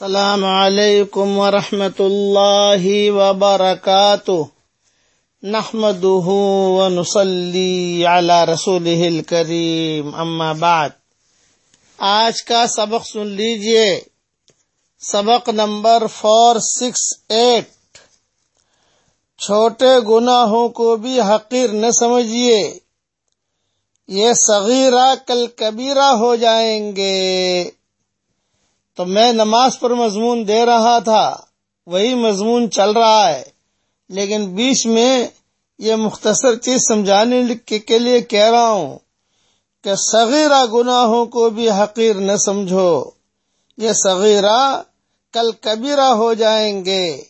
السلام علیکم ورحمۃ اللہ وبرکاتہ۔ نحمده ونصلي على رسوله الكريم اما بعد۔ آج کا سبق سن لیجیے۔ سبق نمبر فور سکس ایٹ چھوٹے گناہوں کو بھی حقیر نہ سمجھیے یہ صغیرہ کل کبیرہ ہو جائیں گے۔ تو میں نماز پر مضمون دے رہا تھا، وہی مضمون چل رہا ہے۔ لیکن بیچ میں یہ مختصر چیز سمجھانے کے لیے کہہ رہا ہوں کہ صغیرہ گناہوں کو بھی حقیر نہ سمجھو۔ یہ صغیرہ کل کبیرہ ہو جائیں گے۔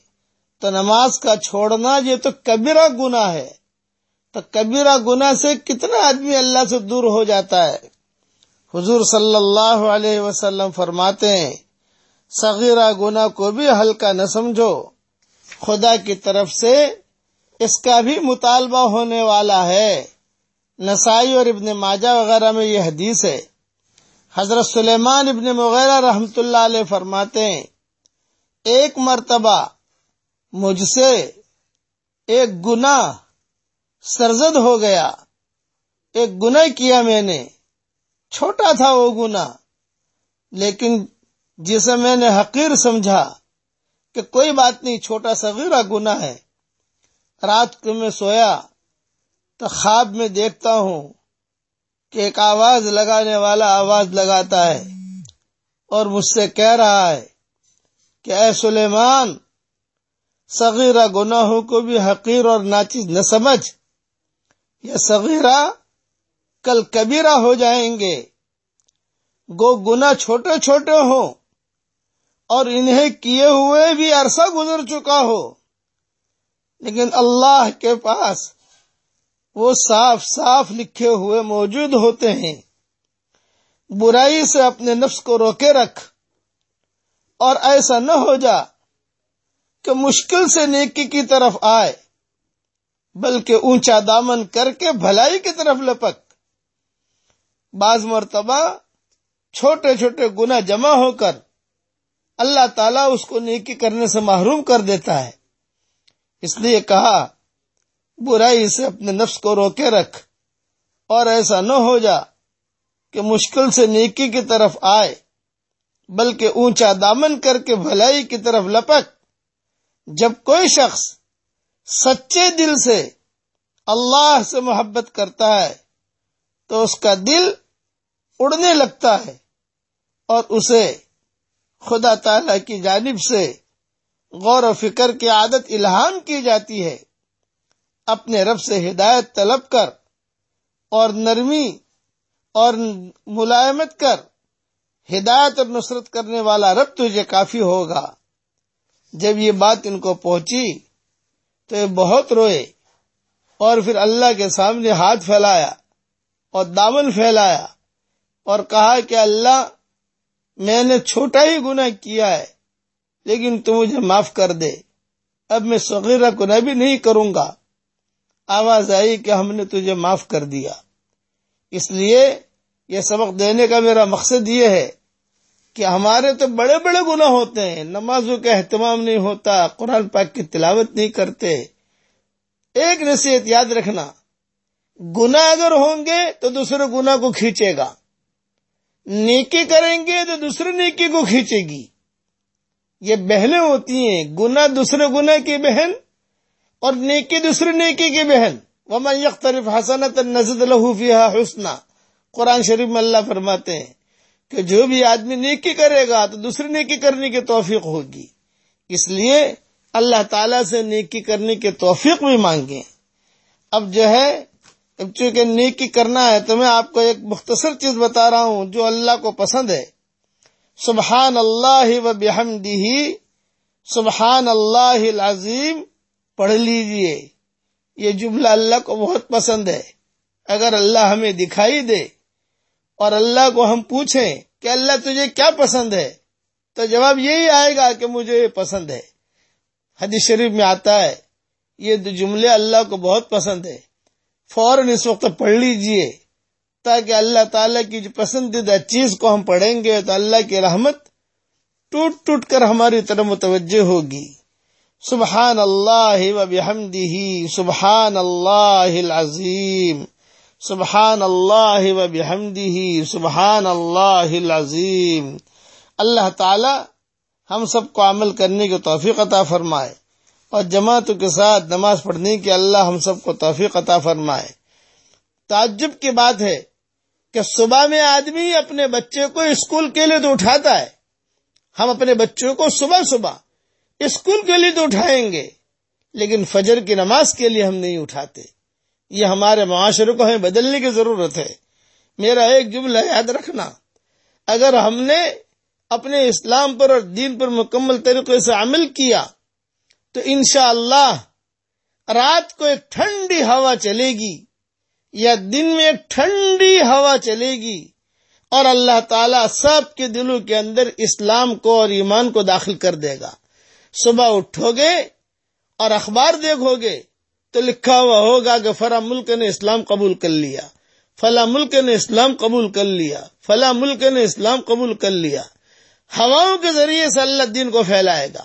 تو نماز کا چھوڑنا یہ تو کبیرہ گناہ ہے۔ تو کبیرہ گناہ سے کتنا آدمی اللہ سے دور ہو جاتا ہے؟ حضور صلی اللہ علیہ وسلم فرماتے ہیں، صغیرہ گناہ کو بھی ہلکا نہ سمجھو۔ خدا کی طرف سے اس کا بھی مطالبہ ہونے والا ہے۔ نسائی اور ابن ماجہ وغیرہ میں یہ حدیث ہے۔ حضرت سلیمان ابن مغیرہ رحمت اللہ علیہ فرماتے ہیں، ایک مرتبہ مجھ سے ایک گناہ سرزد ہو گیا۔ ایک گناہ کیا میں نے۔ چھوٹا تھا وہ گنا لیکن جسے میں نے حقیر سمجھا کہ کوئی بات نہیں، چھوٹا صغیرہ گنا ہے۔ رات کو میں سویا تو خواب میں دیکھتا ہوں کہ ایک آواز لگانے والا آواز لگاتا ہے اور مجھ سے کہہ رہا ہے کہ اے سلیمان، صغیرہ گناہوں کو بھی حقیر اور ناچیز نہ سمجھ یہ صغیرہ کل کبیرہ ہو جائیں گے۔ گو گنا چھوٹے چھوٹے ہوں اور انہیں کیے ہوئے بھی عرصہ گزر چکا ہو۔ لیکن اللہ کے پاس وہ صاف صاف لکھے ہوئے موجود ہوتے ہیں۔ برائی سے اپنے نفس کو روکے رکھ اور ایسا نہ ہو جا کہ مشکل سے نیکی کی طرف آئے، بلکہ اونچا دامن کر کے بھلائی کی طرف لپک۔ بعض مرتبہ چھوٹے چھوٹے گنا جمع ہو کر اللہ تعالیٰ اس کو نیکی کرنے سے محروم کر دیتا ہے۔ اس لیے کہا، برائی سے اپنے نفس کو روکے رکھ اور ایسا نہ ہو جا کہ مشکل سے نیکی کی طرف آئے، بلکہ اونچا دامن کر کے بھلائی کی طرف لپک۔ جب کوئی شخص سچے دل سے اللہ سے محبت کرتا ہے تو اس کا دل اڑنے لگتا ہے اور اسے خدا تعالی کی جانب سے غور و فکر کی عادت الہام کی جاتی ہے۔ اپنے رب سے ہدایت طلب کر اور نرمی اور ملائمت کر ہدایت اور نصرت کرنے والا رب تجھے کافی ہوگا۔ جب یہ بات ان کو پہنچی تو یہ بہت روئے اور پھر اللہ کے سامنے ہاتھ پھیلایا۔ اور دامن پھیلایا اور کہا کہ اللہ، میں نے چھوٹا ہی گناہ کیا ہے، لیکن تو مجھے معاف کر دے۔ اب میں صغیرہ گناہ بھی نہیں کروں گا۔ آواز آئی کہ ہم نے تجھے معاف کر دیا۔ اس لیے یہ سبق دینے کا میرا مقصد یہ ہے کہ ہمارے تو بڑے بڑے گناہ ہوتے ہیں۔ نمازوں کا اہتمام نہیں ہوتا، قرآن پاک کی تلاوت نہیں کرتے۔ ایک نصیحت یاد رکھنا گناہ اگر ہوں گے تو دوسرے گناہ کو کھینچے گا۔ نیکی کریں گے تو دوسرے نیکی کو کھینچے گی۔ یہ بہنیں ہوتی ہیں۔ گنا دوسرے گنا کی بہن اور نیکی دوسرے نیکی کی بہن۔ وہ یخترف حسنت نزد لہوفیہ حسنا۔ قرآن شریف میں اللہ فرماتے ہیں کہ جو بھی آدمی نیکی کرے گا تو دوسری نیکی کرنے کی توفیق ہوگی۔ اس لیے اللہ تعالی سے نیکی کرنے کی توفیق بھی مانگیں اب جو ہے چونکہ نیکی کرنا ہے تو میں آپ کو ایک مختصر چیز بتا رہا ہوں جو اللہ کو پسند ہے۔ سبحان اللہ و بحمدہ سبحان اللہ العظیم، پڑھ لیجیے۔ یہ جملہ اللہ کو بہت پسند ہے۔ اگر اللہ ہمیں دکھائی دے اور اللہ کو ہم پوچھیں کہ اللہ تجھے کیا پسند ہے، تو جواب یہی آئے گا کہ مجھے یہ پسند ہے۔ حدیث شریف میں آتا ہے، یہ جملے اللہ کو بہت پسند ہے۔ فوراً اس وقت پڑھ لیجیے، تاکہ اللہ تعالیٰ کی جو پسندیدہ چیز کو ہم پڑھیں گے، تو اللہ کی رحمت ٹوٹ ٹوٹ کر ہماری طرف متوجہ ہوگی۔ سبحان اللہ و بحمدہ، سبحان اللہ العظیم، سبحان اللہ و بحمدہ، سبحان اللہ العظیم۔ اللہ تعالی ہم سب کو عمل کرنے کی توفیق عطا فرمائے۔ اور جماعتوں کے ساتھ نماز پڑھنے کی اللہ ہم سب کو توفیق عطا فرمائے۔ تعجب کی بات ہے کہ صبح میں آدمی اپنے بچے کو اسکول کے لیے تو اٹھاتا ہے۔ ہم اپنے بچوں کو صبح صبح اسکول کے لیے تو اٹھائیں گے، لیکن فجر کی نماز کے لیے ہم نہیں اٹھاتے۔ یہ ہمارے معاشرے کو ہمیں بدلنے کی ضرورت ہے۔ میرا ایک جملہ یاد رکھنا۔ اگر ہم نے اپنے اسلام پر اور دین پر مکمل طریقے سے عمل کیا تو انشاءاللہ اللہ رات کو ایک ٹھنڈی ہوا چلے گی یا دن میں ایک ٹھنڈی ہوا چلے گی اور اللہ تعالیٰ سب کے دلوں کے اندر اسلام کو اور ایمان کو داخل کر دے گا۔ صبح اٹھو گے اور اخبار دیکھو گے تو لکھا ہوا ہوگا کہ فلاں ملک نے اسلام قبول کر لیا فلاں ملک نے اسلام قبول کر لیا فلاں ملک نے اسلام قبول کر لیا۔ ہواؤں کے ذریعے سے اللہ دین کو پھیلائے گا۔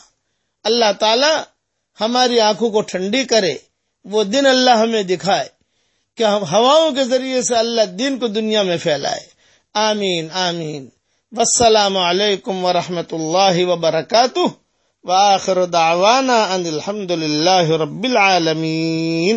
اللہ تعالی ہماری آنکھوں کو ٹھنڈی کرے، وہ دن اللہ ہمیں دکھائے کہ ہم ہواؤں کے ذریعے سے اللہ دین کو دنیا میں پھیلائے۔ آمین آمین۔ والسلام علیکم ورحمۃ اللہ وبرکاتہ۔ وآخر دعوانا ان الحمد للہ رب العالمین۔